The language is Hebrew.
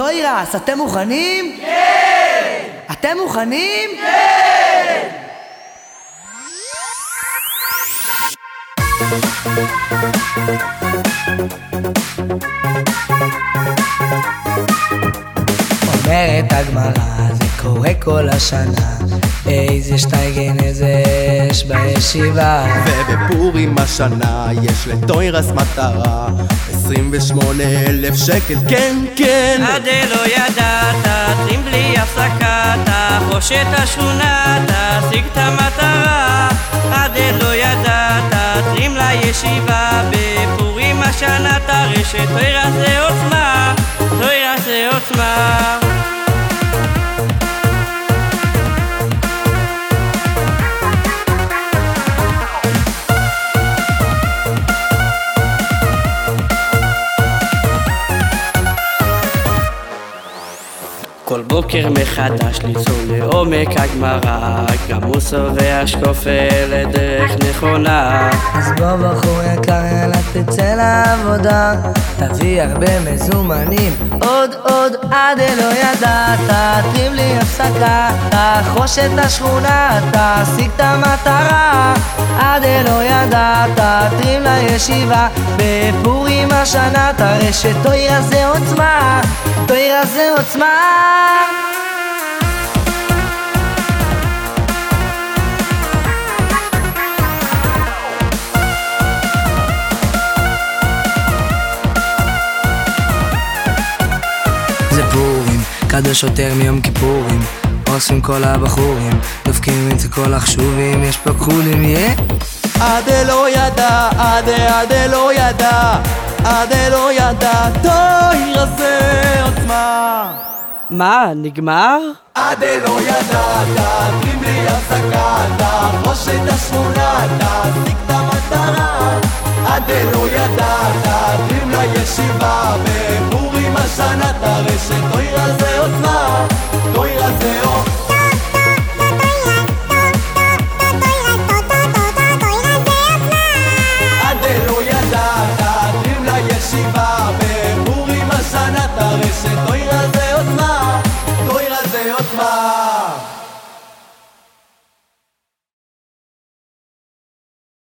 טוירס, אתם מוכנים? כן! אתם מוכנים? כן! אומרת הגמרא, זה קורה כל השנה איזה שטייגן, איזה אש בישיבה. ובפורים השנה יש לטוירס מטרה. 28 אלף שקל, כן, כן. עד לא ידעת, שים בלי הפסקה, תחוש את השכונה, תשיג את המטרה. עד לא ידעת, שים לישיבה. בפורים השנה תראה שטוירס זה עוצמה, כל בוקר מחדש ליצור לעומק הגמרא גם מוסו והשקופל לדרך נכונה. אז בוא בחור יקר יאללה תצא לעבודה. תביא הרבה מזומנים. עוד עוד עד אלו ידעת. תרים לי הפסקה תחוש את השכונה תשיג את המטרה. עד אלו ידעת תרים לישיבה. בפורים השנה תראה שטוירה זה עוצמה זה עוצמה. זה פורים, קדוש יותר מיום כיפורים. אוספים כל הבחורים, דופקים את כל החשובים, יש פה כחולים, יא? עד לא ידע, עד עד לא ידע, עד לא ידע, עוצמה מה, נגמר? עד אלו ידעת, פנים לי הפסקת, ראש את השמונת, תשיג את המטרה. עד אלו ידעת, פנים לישיבה, בפורים השנה את הרשת